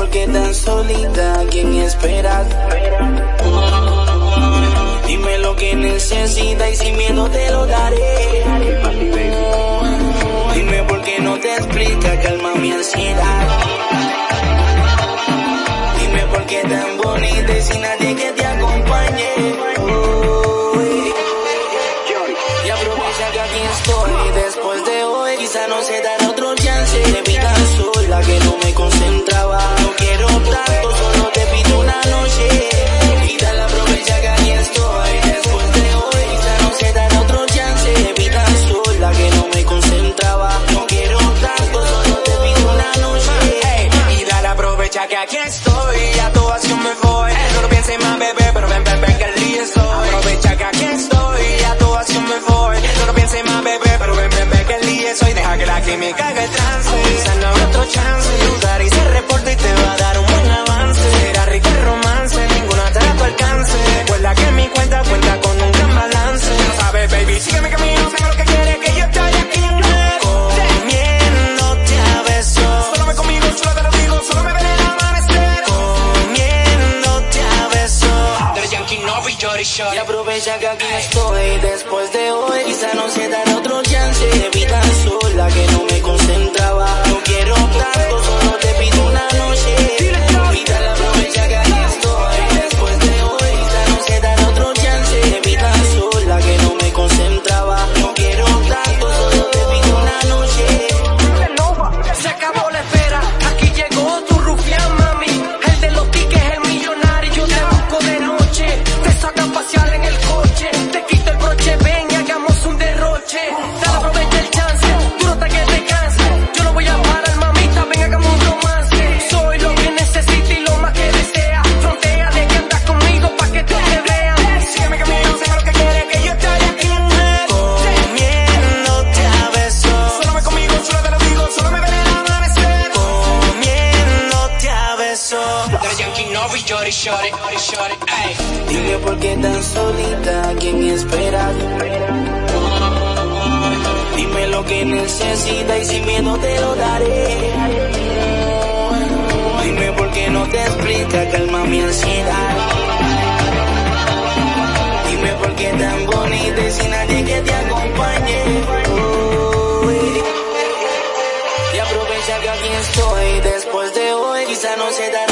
porque tan solita, ¿quién espera? Dime lo que necesitas y sin miedo te lo daré. Dime por qué no te explica, calma mi ansiedad. Y aprovecha que aquí estoy después de hoy. Quizá no se dará otro chance. Evita sola que no me concentre. Shorty, shorty, shorty, ay. Dime por qué tan solita, que me espera? Dime lo que necesita y sin miedo te lo daré. Dime por qué no te explica, calma mi ansiedad. Dime por qué tan bonita y sin nadie que te acompañe. Y aprovecha que aquí estoy, después de hoy quizá no se dará.